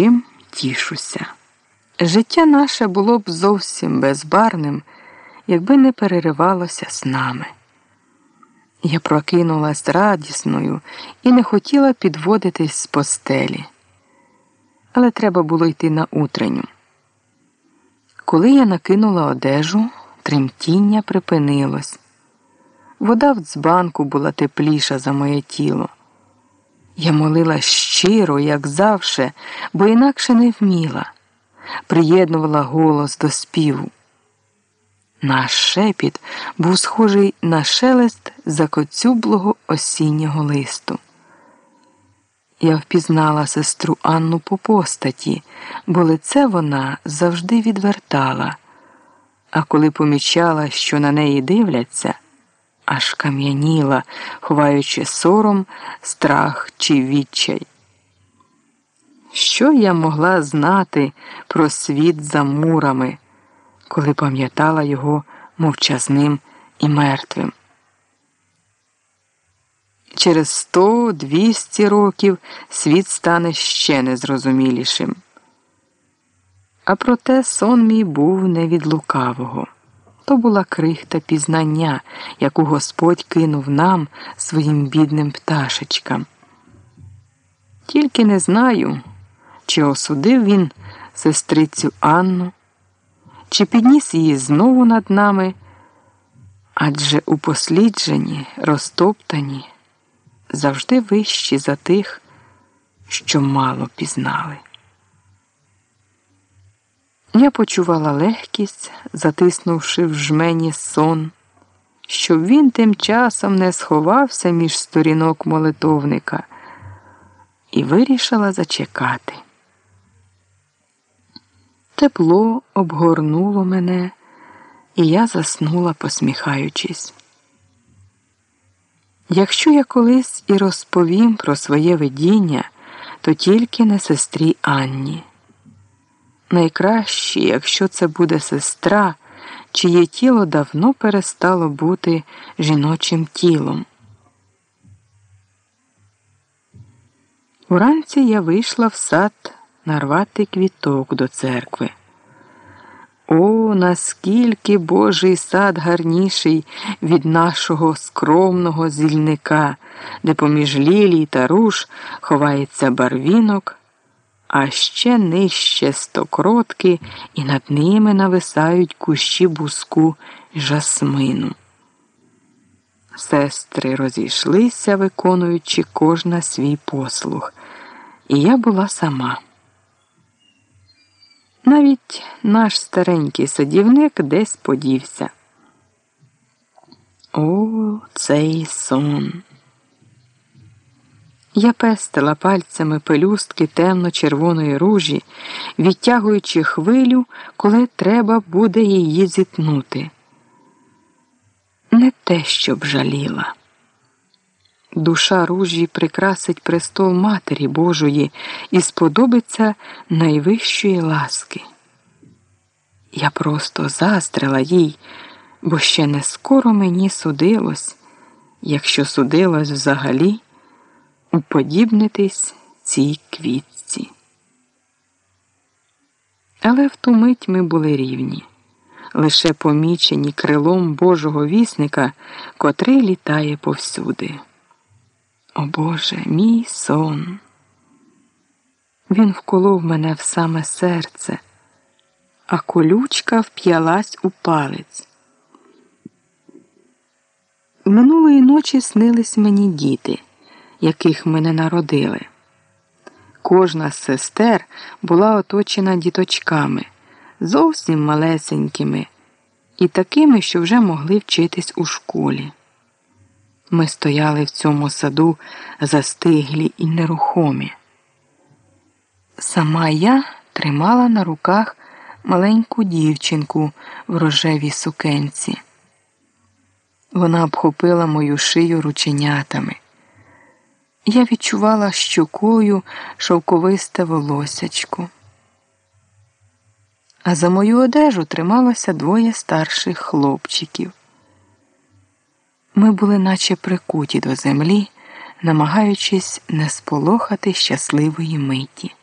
чим тішуся. Життя наше було б зовсім безбарним, якби не переривалося з нами. Я прокинулась радісною і не хотіла підводитись з постелі. Але треба було йти на утренню. Коли я накинула одежу, тремтіння припинилось. Вода в дзбанку була тепліша за моє тіло. Я молила щиро, як завше, бо інакше не вміла, приєднувала голос до співу. Наш шепіт був схожий на шелест закоцюблого осіннього листу. Я впізнала сестру Анну по постаті, бо лице вона завжди відвертала, а коли помічала, що на неї дивляться, аж кам'яніла, ховаючи сором, страх чи відчай. Що я могла знати про світ за мурами, коли пам'ятала його мовчазним і мертвим? Через сто двісті років світ стане ще незрозумілішим. А проте сон мій був не від лукавого. То була крихта пізнання, яку Господь кинув нам своїм бідним пташечкам. Тільки не знаю, чи осудив він сестрицю Анну, чи підніс її знову над нами, адже у послідженні, розтоптані, завжди вищі за тих, що мало пізнали. Я почувала легкість, затиснувши в жмені сон, щоб він тим часом не сховався між сторінок молитовника, і вирішила зачекати. Тепло обгорнуло мене, і я заснула, посміхаючись. Якщо я колись і розповім про своє видіння, то тільки не сестрі Анні. Найкраще, якщо це буде сестра, чиє тіло давно перестало бути жіночим тілом. Уранці я вийшла в сад нарвати квіток до церкви. О, наскільки Божий сад гарніший від нашого скромного зільника, де поміж лілій та руш ховається барвінок а ще нижче стокротки, і над ними нависають кущі буску жасмину. Сестри розійшлися, виконуючи кожна свій послуг, і я була сама. Навіть наш старенький садівник десь подівся. О, цей сон! Я пестила пальцями пелюстки темно-червоної ружі, відтягуючи хвилю, коли треба буде її зітнути. Не те, щоб жаліла. Душа ружі прикрасить престол Матері Божої і сподобиться найвищої ласки. Я просто заздрила їй, бо ще не скоро мені судилось, якщо судилось взагалі уподібнитись цій квітці. Але в ту мить ми були рівні, лише помічені крилом Божого вісника, котрий літає повсюди. О Боже, мій сон. Він вколов мене в саме серце, а колючка вп'ялась у палець. Минулої ночі снились мені діти яких ми не народили. Кожна з сестер була оточена діточками, зовсім малесенькими, і такими, що вже могли вчитись у школі. Ми стояли в цьому саду застиглі і нерухомі. Сама я тримала на руках маленьку дівчинку в рожевій сукенці. Вона обхопила мою шию рученятами. Я відчувала щокою шовковисте волосячко. А за мою одежу трималося двоє старших хлопчиків. Ми були наче прикуті до землі, намагаючись не сполохати щасливої миті.